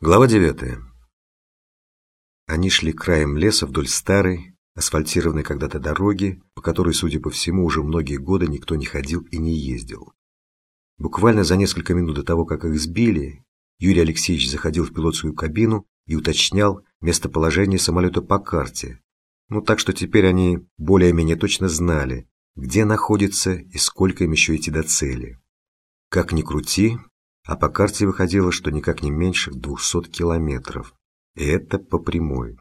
Глава 9. Они шли краем леса вдоль старой, асфальтированной когда-то дороги, по которой, судя по всему, уже многие годы никто не ходил и не ездил. Буквально за несколько минут до того, как их сбили, Юрий Алексеевич заходил в пилотскую кабину и уточнял местоположение самолета по карте. Ну так что теперь они более-менее точно знали, где находится и сколько им еще идти до цели. Как ни крути, а по карте выходило, что никак не меньше 200 километров. И это по прямой.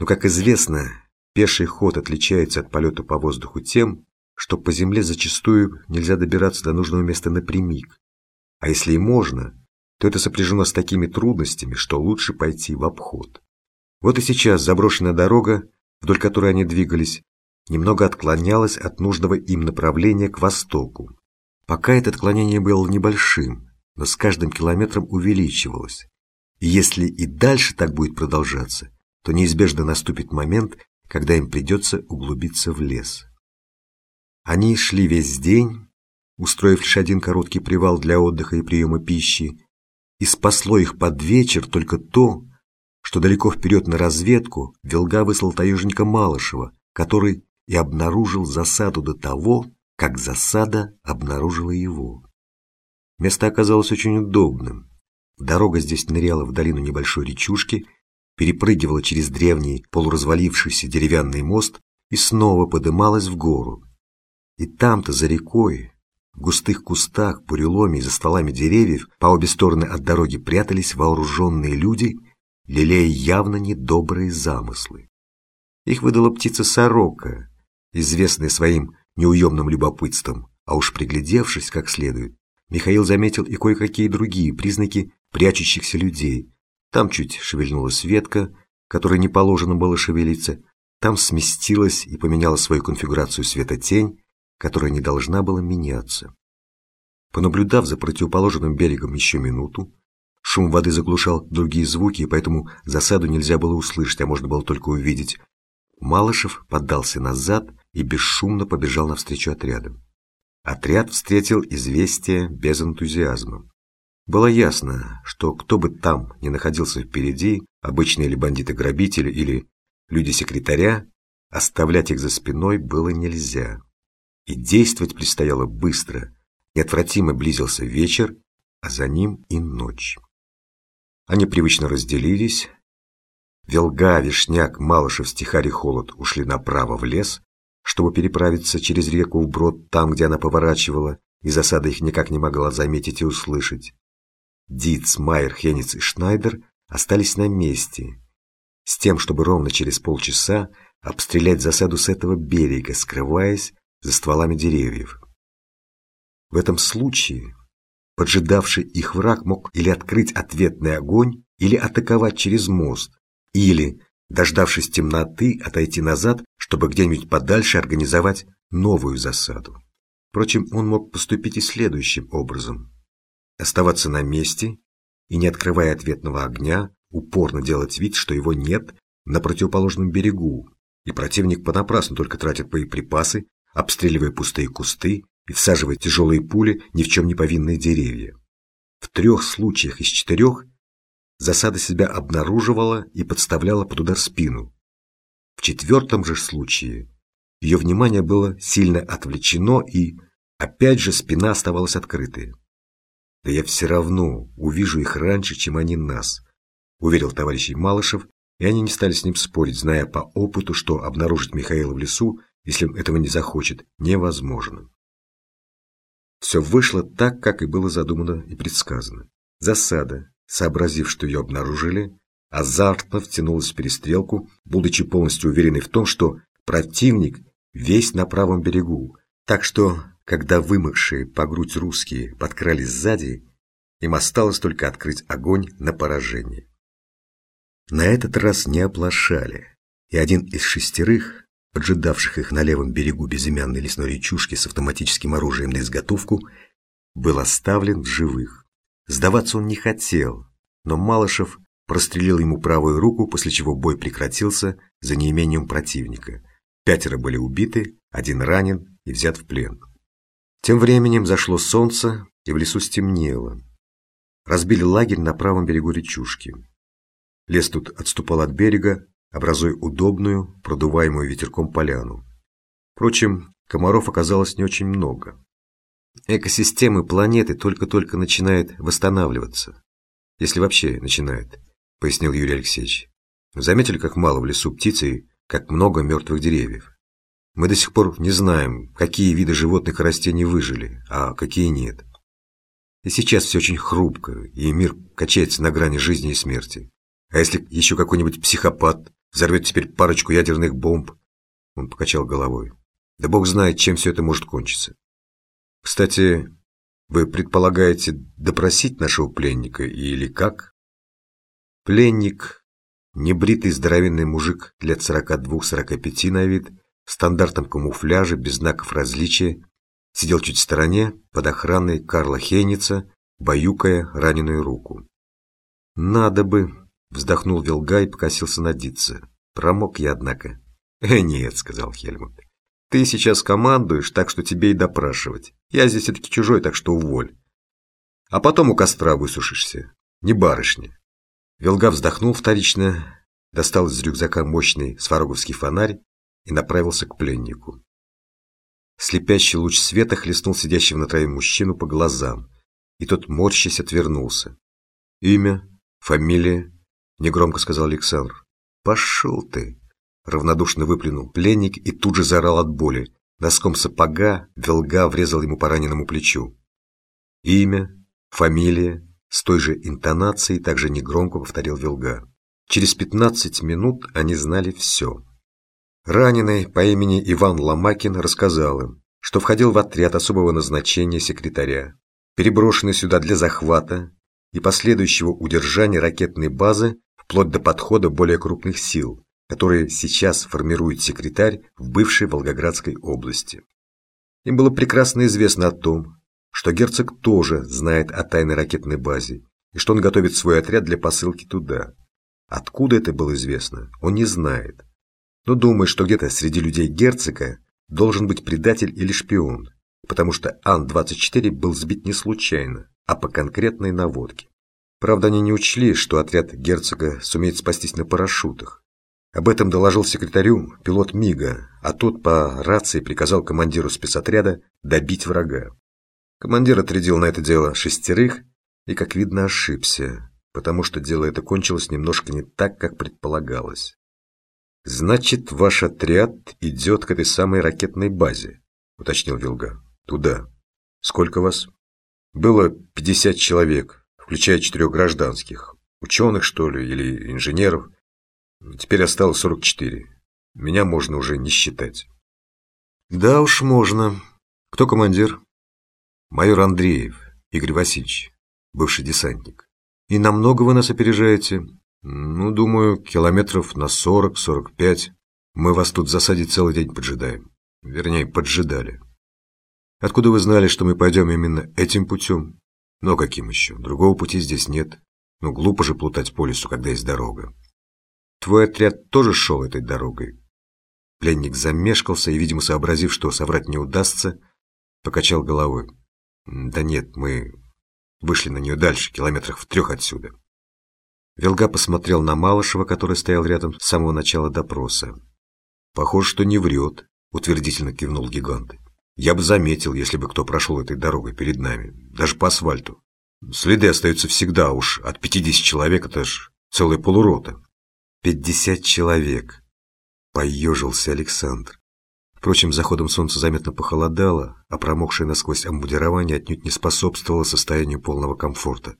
Но, как известно, пеший ход отличается от полета по воздуху тем, что по земле зачастую нельзя добираться до нужного места напрямик. А если и можно, то это сопряжено с такими трудностями, что лучше пойти в обход. Вот и сейчас заброшенная дорога, вдоль которой они двигались, немного отклонялась от нужного им направления к востоку. Пока это отклонение было небольшим, но с каждым километром увеличивалось. И если и дальше так будет продолжаться, то неизбежно наступит момент, когда им придется углубиться в лес. Они шли весь день, устроив лишь один короткий привал для отдыха и приема пищи, и спасло их под вечер только то, что далеко вперед на разведку Велга выслал таежника Малышева, который и обнаружил засаду до того, как засада обнаружила его. Место оказалось очень удобным. Дорога здесь ныряла в долину небольшой речушки, перепрыгивала через древний полуразвалившийся деревянный мост и снова подымалась в гору. И там-то, за рекой, в густых кустах, буреломе и за стволами деревьев по обе стороны от дороги прятались вооруженные люди, лелея явно недобрые замыслы. Их выдала птица-сорока, известная своим неуемным любопытством, а уж приглядевшись как следует, Михаил заметил и кое-какие другие признаки прячущихся людей. Там чуть шевельнулась ветка, которой не положено было шевелиться, там сместилась и поменяла свою конфигурацию света-тень, которая не должна была меняться. Понаблюдав за противоположным берегом еще минуту, шум воды заглушал другие звуки, и поэтому засаду нельзя было услышать, а можно было только увидеть. Малышев поддался назад и бесшумно побежал навстречу отрядам. Отряд встретил известие без энтузиазма. Было ясно, что кто бы там ни находился впереди, обычные ли бандиты-грабители или люди-секретаря, оставлять их за спиной было нельзя. И действовать предстояло быстро. Неотвратимо близился вечер, а за ним и ночь. Они привычно разделились. Велга, Вишняк, Малышев, Стихарь и Холод ушли направо в лес, чтобы переправиться через реку вброд там, где она поворачивала, и засада их никак не могла заметить и услышать. Диц, Майер, Хенниц и Шнайдер остались на месте, с тем, чтобы ровно через полчаса обстрелять засаду с этого берега, скрываясь за стволами деревьев. В этом случае поджидавший их враг мог или открыть ответный огонь, или атаковать через мост, или, дождавшись темноты, отойти назад, чтобы где-нибудь подальше организовать новую засаду. Впрочем, он мог поступить и следующим образом. Оставаться на месте и, не открывая ответного огня, упорно делать вид, что его нет на противоположном берегу, и противник понапрасну только тратит боеприпасы, обстреливая пустые кусты и всаживая тяжелые пули ни в чем не повинные деревья. В трех случаях из четырех засада себя обнаруживала и подставляла под удар спину. В четвертом же случае ее внимание было сильно отвлечено и, опять же, спина оставалась открытой. «Да я все равно увижу их раньше, чем они нас», — уверил товарищ Малышев, и они не стали с ним спорить, зная по опыту, что обнаружить Михаила в лесу, если он этого не захочет, невозможно. Все вышло так, как и было задумано и предсказано. Засада, сообразив, что ее обнаружили, азартно втянулась в перестрелку, будучи полностью уверенной в том, что противник весь на правом берегу, так что, когда вымокшие по грудь русские подкрались сзади, им осталось только открыть огонь на поражение. На этот раз не оплошали, и один из шестерых, поджидавших их на левом берегу безымянной лесной речушки с автоматическим оружием на изготовку, был оставлен в живых. Сдаваться он не хотел, но Малышев прострелил ему правую руку, после чего бой прекратился за неимением противника. Пятеро были убиты, один ранен и взят в плен. Тем временем зашло солнце, и в лесу стемнело. разбили лагерь на правом берегу речушки. Лес тут отступал от берега, образуя удобную, продуваемую ветерком поляну. Впрочем, комаров оказалось не очень много. Экосистемы планеты только-только начинают восстанавливаться. Если вообще начинает, пояснил Юрий Алексеевич. Заметили, как мало в лесу птиц как много мертвых деревьев? Мы до сих пор не знаем, какие виды животных и растений выжили, а какие нет. И сейчас все очень хрупко, и мир качается на грани жизни и смерти. А если еще какой-нибудь психопат взорвет теперь парочку ядерных бомб? Он покачал головой. Да бог знает, чем все это может кончиться. Кстати, вы предполагаете допросить нашего пленника или как? Пленник, небритый здоровенный мужик лет 42-45 на вид, в стандартном камуфляже, без знаков различия, сидел чуть в стороне, под охраной Карла Хейница, баюкая раненую руку. «Надо бы!» — вздохнул Вилга и покосился на Дитца. «Промок я, однако». «Э, нет», — сказал Хельмут. «Ты сейчас командуешь, так что тебе и допрашивать. Я здесь все-таки чужой, так что уволь. А потом у костра высушишься. Не барышня». Вилга вздохнул вторично, достал из рюкзака мощный свароговский фонарь и направился к пленнику. Слепящий луч света хлестнул сидящего на траве мужчину по глазам, и тот, морщась, отвернулся. «Имя? Фамилия?» — негромко сказал Александр. «Пошел ты!» — равнодушно выплюнул пленник и тут же заорал от боли. Носком сапога Велга врезал ему по раненому плечу. «Имя? Фамилия?» С той же интонацией также негромко повторил Велга. Через пятнадцать минут они знали все. Раненый по имени Иван Ломакин рассказал им, что входил в отряд особого назначения секретаря, переброшенный сюда для захвата и последующего удержания ракетной базы вплоть до подхода более крупных сил, которые сейчас формирует секретарь в бывшей Волгоградской области. Им было прекрасно известно о том, что герцог тоже знает о тайной ракетной базе и что он готовит свой отряд для посылки туда. Откуда это было известно, он не знает, но думает, что где-то среди людей герцога должен быть предатель или шпион, потому что Ан-24 был сбит не случайно, а по конкретной наводке. Правда, они не учли, что отряд герцога сумеет спастись на парашютах. Об этом доложил секретарю пилот МИГа, а тот по рации приказал командиру спецотряда добить врага. Командир отрядил на это дело шестерых и, как видно, ошибся, потому что дело это кончилось немножко не так, как предполагалось. «Значит, ваш отряд идет к этой самой ракетной базе», — уточнил Вилга. «Туда. Сколько вас?» «Было 50 человек, включая четырех гражданских. Ученых, что ли, или инженеров. Теперь осталось 44. Меня можно уже не считать». «Да уж можно. Кто командир?» «Майор Андреев, Игорь Васильевич, бывший десантник. И намного вы нас опережаете?» «Ну, думаю, километров на сорок-сорок пять. Мы вас тут засадить целый день поджидаем. Вернее, поджидали. Откуда вы знали, что мы пойдем именно этим путем? Ну, а каким еще? Другого пути здесь нет. Ну, глупо же плутать по лесу, когда есть дорога. Твой отряд тоже шел этой дорогой?» Пленник замешкался и, видимо, сообразив, что соврать не удастся, покачал головой. «Да нет, мы вышли на нее дальше, километрах в трех отсюда». Велга посмотрел на Малышева, который стоял рядом с самого начала допроса. «Похоже, что не врет», — утвердительно кивнул гигант. «Я бы заметил, если бы кто прошел этой дорогой перед нами, даже по асфальту. Следы остаются всегда, уж от пятидесяти человек это ж целая полурота». «Пятьдесят человек», — поежился Александр. Впрочем, заходом солнца заметно похолодало, а промокшее насквозь амбудирование отнюдь не способствовало состоянию полного комфорта.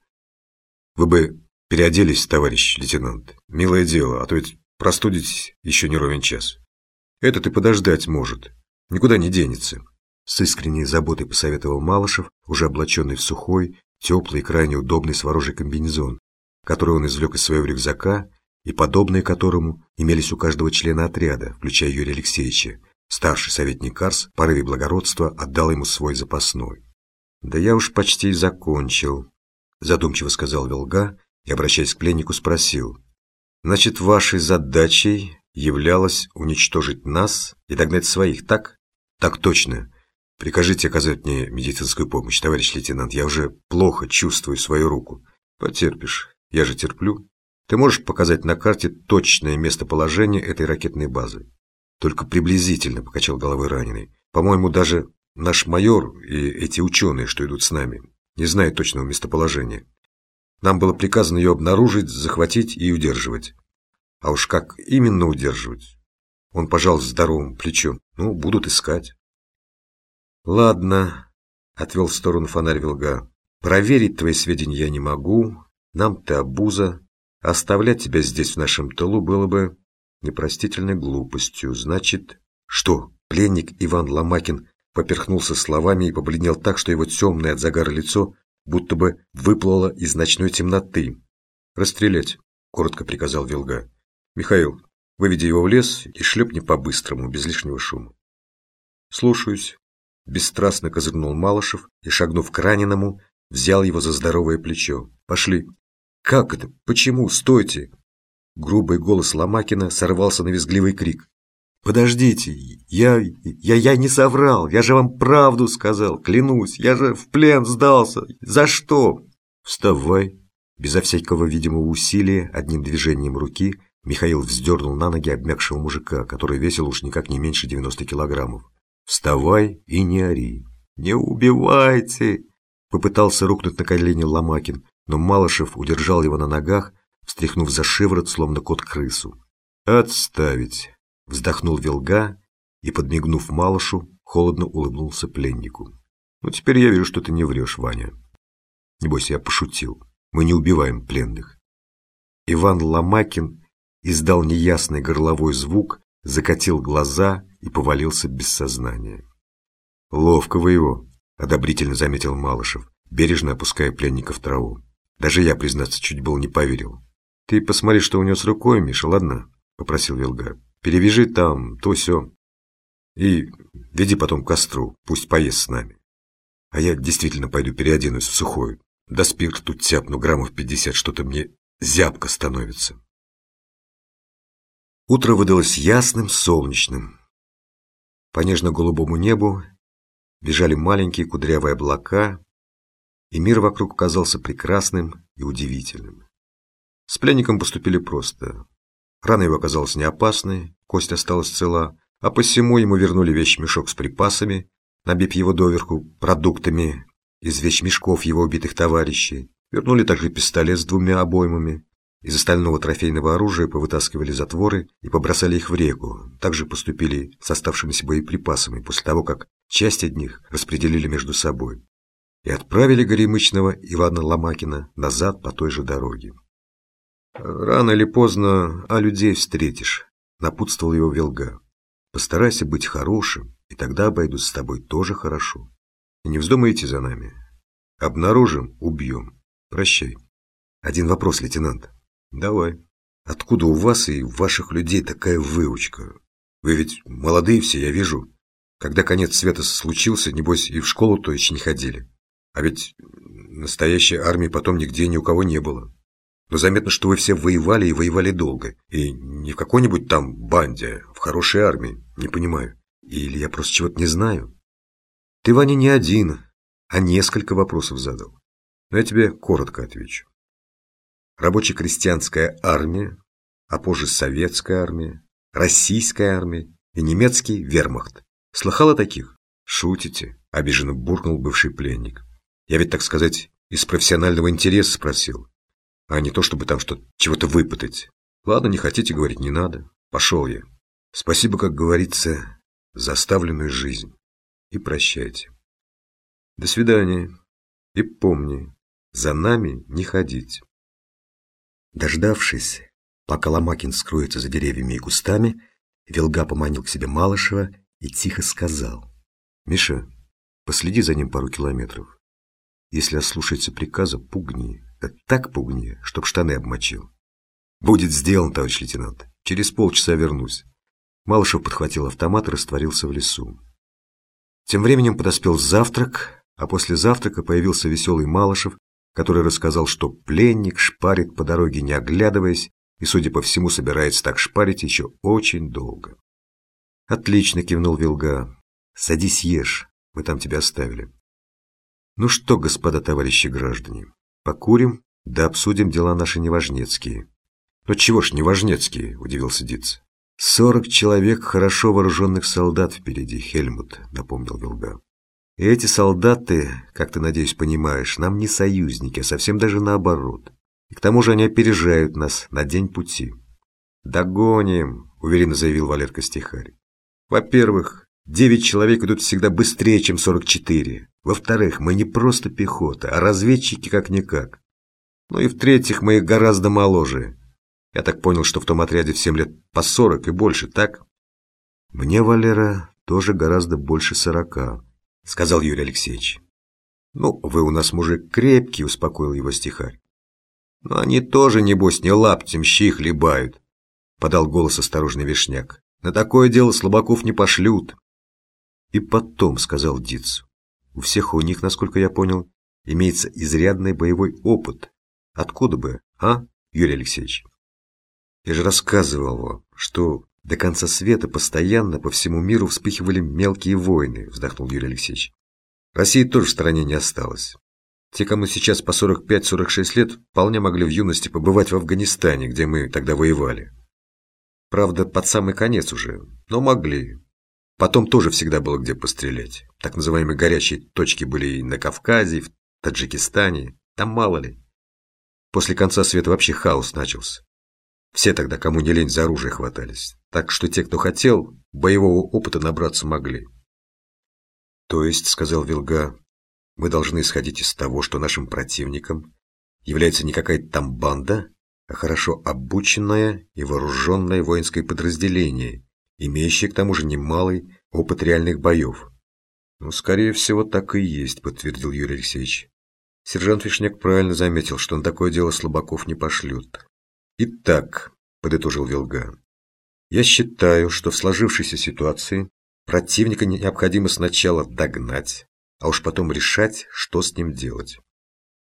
«Вы бы Переоделись, товарищ лейтенант. Милое дело, а то ведь простудить еще не ровен час. Этот и подождать может. Никуда не денется. С искренней заботой посоветовал Малышев, уже облаченный в сухой, теплый и крайне удобный сворожий комбинезон, который он извлек из своего рюкзака и подобные которому имелись у каждого члена отряда, включая Юрия Алексеевича. Старший советник Карс в порыве благородства отдал ему свой запасной. «Да я уж почти закончил», – задумчиво сказал Велга и, обращаясь к пленнику, спросил. «Значит, вашей задачей являлось уничтожить нас и догнать своих, так?» «Так точно. Прикажите оказать мне медицинскую помощь, товарищ лейтенант. Я уже плохо чувствую свою руку. Потерпишь. Я же терплю. Ты можешь показать на карте точное местоположение этой ракетной базы? Только приблизительно, покачал головой раненый. По-моему, даже наш майор и эти ученые, что идут с нами, не знают точного местоположения. Нам было приказано ее обнаружить, захватить и удерживать. А уж как именно удерживать? Он пожал здоровым плечом. Ну, будут искать. Ладно, отвел в сторону фонарь Вилга. Проверить твои сведения я не могу. Нам ты обуза. Оставлять тебя здесь в нашем тылу было бы непростительной глупостью. Значит, что? Пленник Иван Ломакин поперхнулся словами и побледнел так, что его темное от загара лицо будто бы выплыло из ночной темноты. «Расстрелять», — коротко приказал Вилга. «Михаил, выведи его в лес и шлепни по-быстрому, без лишнего шума». «Слушаюсь», — бесстрастно козырнул Малышев и, шагнув к раненому, взял его за здоровое плечо. «Пошли». «Как это? Почему? Стойте!» Грубый голос Ломакина сорвался на визгливый крик. «Подождите, я, я, я не соврал, я же вам правду сказал, клянусь, я же в плен сдался. За что?» «Вставай!» Безо всякого видимого усилия, одним движением руки, Михаил вздернул на ноги обмякшего мужика, который весил уж никак не меньше 90 килограммов. «Вставай и не ори!» «Не убивайте!» Попытался рухнуть на колени Ломакин, но Малышев удержал его на ногах, встряхнув за шиворот, словно кот крысу. «Отставить!» — вздохнул Вилга и, подмигнув Малышу, холодно улыбнулся пленнику. «Ну, теперь я вижу, что ты не врешь, Ваня. Небось, я пошутил. Мы не убиваем пленных». Иван Ломакин издал неясный горловой звук, закатил глаза и повалился без сознания. «Ловко вы его!» — одобрительно заметил Малышев, бережно опуская пленника в траву. Даже я, признаться, чуть был не поверил. «Ты посмотри, что у него с рукой, Миша, ладно?» — попросил Вилга. «Перевяжи там, то все И веди потом к костру, пусть поест с нами. А я действительно пойду переоденусь в сухой. Да спирт тут тяпну граммов пятьдесят, что-то мне зябко становится». Утро выдалось ясным, солнечным. По нежно-голубому небу бежали маленькие кудрявые облака, и мир вокруг казался прекрасным и удивительным. С пленником поступили просто. Рана его оказалась не опасной, кость осталась цела, а посему ему вернули вещмешок с припасами, набив его доверху продуктами из вещмешков его убитых товарищей. Вернули также пистолет с двумя обоймами. Из остального трофейного оружия повытаскивали затворы и побросали их в реку. Также поступили с оставшимися боеприпасами после того, как часть от них распределили между собой и отправили Горемычного Ивана Ломакина назад по той же дороге. «Рано или поздно, а людей встретишь», — напутствовал его Велга. «Постарайся быть хорошим, и тогда обойдут с тобой тоже хорошо. И не вздумайте за нами. Обнаружим — убьем. Прощай». «Один вопрос, лейтенант». «Давай. Откуда у вас и ваших людей такая выучка? Вы ведь молодые все, я вижу. Когда конец света случился, небось, и в школу-то еще не ходили». А ведь настоящей армии потом нигде ни у кого не было. Но заметно, что вы все воевали и воевали долго. И не в какой-нибудь там банде, а в хорошей армии. Не понимаю. Или я просто чего-то не знаю? Ты, Ваня, не один, а несколько вопросов задал. Но я тебе коротко отвечу. Рабоче-крестьянская армия, а позже советская армия, российская армия и немецкий вермахт. Слыхал о таких? Шутите, обиженно буркнул бывший пленник. Я ведь, так сказать, из профессионального интереса спросил, а не то, чтобы там что-то чего-то выпытать. Ладно, не хотите говорить, не надо. Пошел я. Спасибо, как говорится, за оставленную жизнь. И прощайте. До свидания. И помни, за нами не ходить. Дождавшись, пока Ломакин скроется за деревьями и кустами, Велга поманил к себе Малышева и тихо сказал. «Миша, последи за ним пару километров. Если ослушается приказа, пугни. Да так пугни, чтоб штаны обмочил. Будет сделан, товарищ лейтенант. Через полчаса вернусь. Малышев подхватил автомат и растворился в лесу. Тем временем подоспел завтрак, а после завтрака появился веселый Малышев, который рассказал, что пленник шпарит по дороге, не оглядываясь, и, судя по всему, собирается так шпарить еще очень долго. «Отлично», — кивнул Вилга. «Садись, ешь, мы там тебя оставили». Ну что, господа товарищи граждане, покурим, Да обсудим дела наши неважнецкие. Но чего ж неважнецкие, удивился Диц. Сорок человек хорошо вооруженных солдат впереди, Хельмут, напомнил Вилга. И эти солдаты, как ты, надеюсь, понимаешь, нам не союзники, а совсем даже наоборот. И к тому же они опережают нас на день пути. «Догоним», — уверенно заявил Валерка Стихарь. «Во-первых, девять человек идут всегда быстрее, чем сорок четыре. Во-вторых, мы не просто пехота, а разведчики как-никак. Ну и в-третьих, мы гораздо моложе. Я так понял, что в том отряде всем лет по сорок и больше, так?» «Мне, Валера, тоже гораздо больше сорока», — сказал Юрий Алексеевич. «Ну, вы у нас мужик крепкий», — успокоил его стихарь. «Но они тоже, небось, не лаптем щи хлебают», — подал голос осторожный Вишняк. «На такое дело слабаков не пошлют». «И потом», — сказал Диц, — «у всех у них, насколько я понял, имеется изрядный боевой опыт. Откуда бы, а, Юрий Алексеевич?» «Я же рассказывал вам, что до конца света постоянно по всему миру вспыхивали мелкие войны», — вздохнул Юрий Алексеевич. «России тоже в стороне не осталось. Те, кому сейчас по 45-46 лет, вполне могли в юности побывать в Афганистане, где мы тогда воевали. Правда, под самый конец уже, но могли. Потом тоже всегда было где пострелять. Так называемые горячие точки были и на Кавказе, и в Таджикистане. Там мало ли. После конца света вообще хаос начался. Все тогда, кому не лень, за оружие хватались. Так что те, кто хотел, боевого опыта набраться могли. То есть, сказал Вилга, мы должны исходить из того, что нашим противником является не какая-то там банда, а хорошо обученное и вооруженное воинское подразделение, имеющее к тому же немалый опыт реальных боев. «Ну, скорее всего, так и есть», — подтвердил Юрий Алексеевич. Сержант Вишняк правильно заметил, что на такое дело слабаков не пошлют. «Итак», — подытожил Вилга, — «я считаю, что в сложившейся ситуации противника необходимо сначала догнать, а уж потом решать, что с ним делать.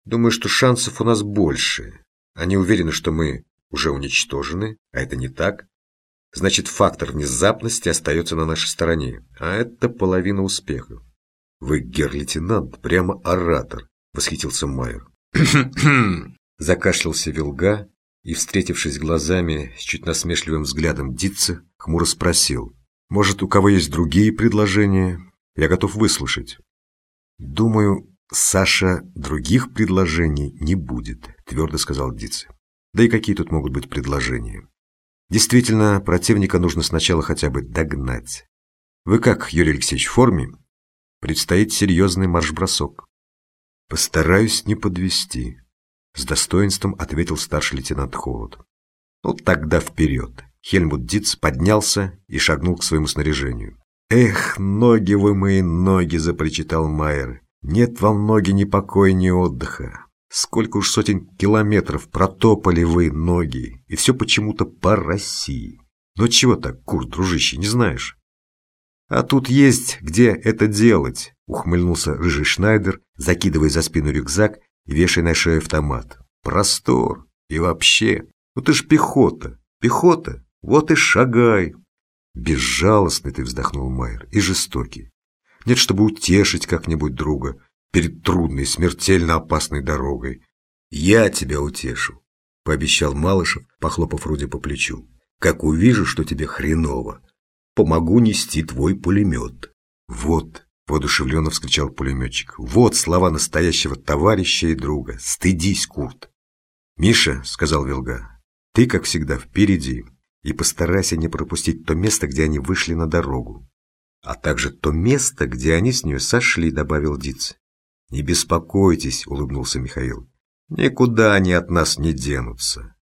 Думаю, что шансов у нас больше. Они уверены, что мы уже уничтожены, а это не так. Значит, фактор внезапности остается на нашей стороне, а это половина успеха. Вы, гер-лейтенант, прямо оратор, восхитился Майер. Закашлялся Вилга и, встретившись глазами с чуть насмешливым взглядом Дитца, хмуро спросил. «Может, у кого есть другие предложения? Я готов выслушать». «Думаю, Саша, других предложений не будет», – твердо сказал Дице. «Да и какие тут могут быть предложения? Действительно, противника нужно сначала хотя бы догнать. Вы как, Юрий Алексеевич, в форме? Предстоит серьезный марш-бросок». «Постараюсь не подвести», – с достоинством ответил старший лейтенант Холод. «Ну, тогда вперед!» Хельмут Диц поднялся и шагнул к своему снаряжению. «Эх, ноги вы мои ноги!» – запричитал Майер. «Нет вам ноги ни покоя, ни отдыха. Сколько уж сотен километров протопали вы ноги, и все почему-то по России. Но чего так, Курт, дружище, не знаешь?» «А тут есть где это делать», – ухмыльнулся рыжий Шнайдер, закидывая за спину рюкзак и вешая на шею автомат. «Простор. И вообще. Ну ты ж пехота. Пехота. Вот и шагай. Безжалостный ты, вздохнул Майер, и жестокий. Нет, чтобы утешить как-нибудь друга перед трудной, смертельно опасной дорогой. Я тебя утешу, пообещал Малышев, похлопав Руди по плечу. Как увижу, что тебе хреново, помогу нести твой пулемет. Вот, воодушевленно вскричал пулеметчик, вот слова настоящего товарища и друга. Стыдись, Курт. Миша, сказал Вилга, ты, как всегда, впереди и постарайся не пропустить то место, где они вышли на дорогу. А также то место, где они с нее сошли, добавил Диц. Не беспокойтесь, улыбнулся Михаил. Никуда они от нас не денутся.